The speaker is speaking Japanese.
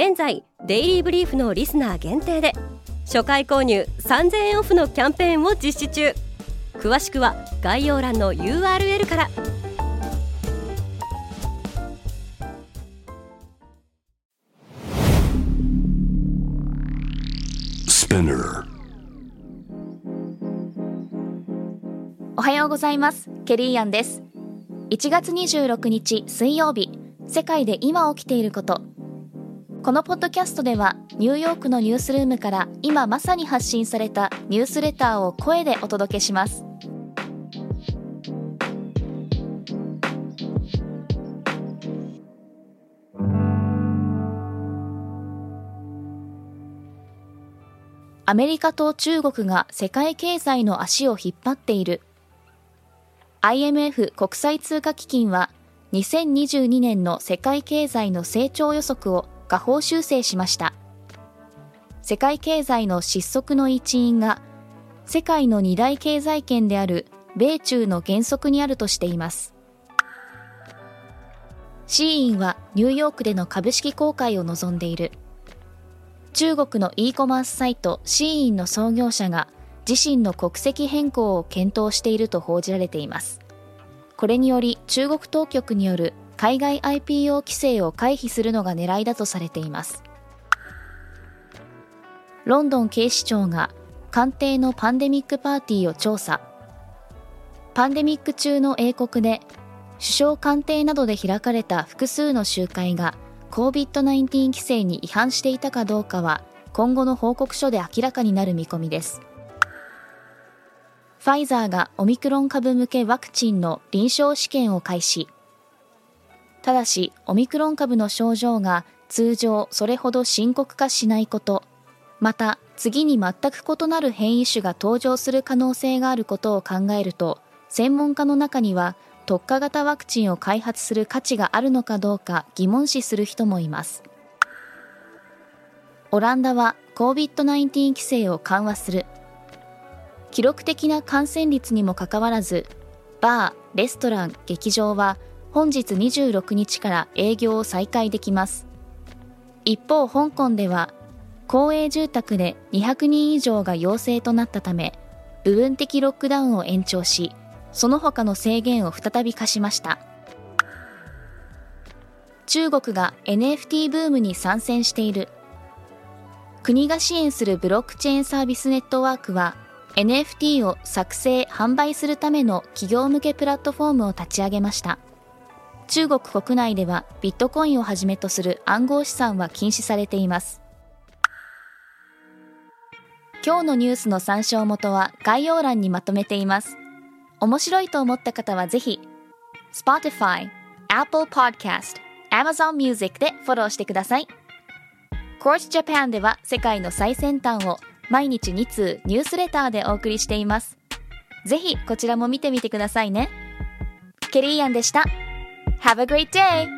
現在デイリーブリーフのリスナー限定で初回購入3000円オフのキャンペーンを実施中。詳しくは概要欄の URL から。おはようございます。ケリーアンです。1月26日水曜日。世界で今起きていることこのポッドキャストではニューヨークのニュースルームから今まさに発信されたニュースレターを声でお届けします。アメリカと中国が世界経済の足を引っ張っている。IMF 国際通貨基金は2022年の世界経済の成長予測を下方修正しました。世界経済の失速の一因が世界の二大経済圏である米中の減速にあるとしています。シーインはニューヨークでの株式公開を望んでいる。中国の e コマースサイトシーインの創業者が自身の国籍変更を検討していると報じられています。これにより中国当局による海外 IPO 規制を回避するのが狙いだとされています。ロンドン警視庁が官邸のパンデミックパーティーを調査。パンデミック中の英国で首相官邸などで開かれた複数の集会が COVID-19 規制に違反していたかどうかは今後の報告書で明らかになる見込みです。ファイザーがオミクロン株向けワクチンの臨床試験を開始。ただしオミクロン株の症状が通常それほど深刻化しないこと。また次に全く異なる変異種が登場する可能性があることを考えると専門家の中には特化型ワクチンを開発する価値があるのかどうか疑問視する人もいます。オランダは COVID-19 規制を緩和する。記録的な感染率にもかかわらずバー、レストラン、劇場は本日26日から営業を再開できます。一方香港では公営住宅で200人以上が陽性となったため部分的ロックダウンを延長しその他の制限を再び課しました。中国が NFT ブームに参戦している。国が支援するブロックチェーンサービスネットワークは NFT を作成販売するための企業向けプラットフォームを立ち上げました。中国国内ではビットコインをはじめとする暗号資産は禁止されています。今日のニュースの参照元は概要欄にまとめています。面白いと思った方はぜひ Spotify、Apple Podcast、Amazon Music でフォローしてください。Course Japan では世界の最先端を毎日2通ニュースレターでお送りしています。ぜひこちらも見てみてくださいね。ケリーアンでした。Have a great day!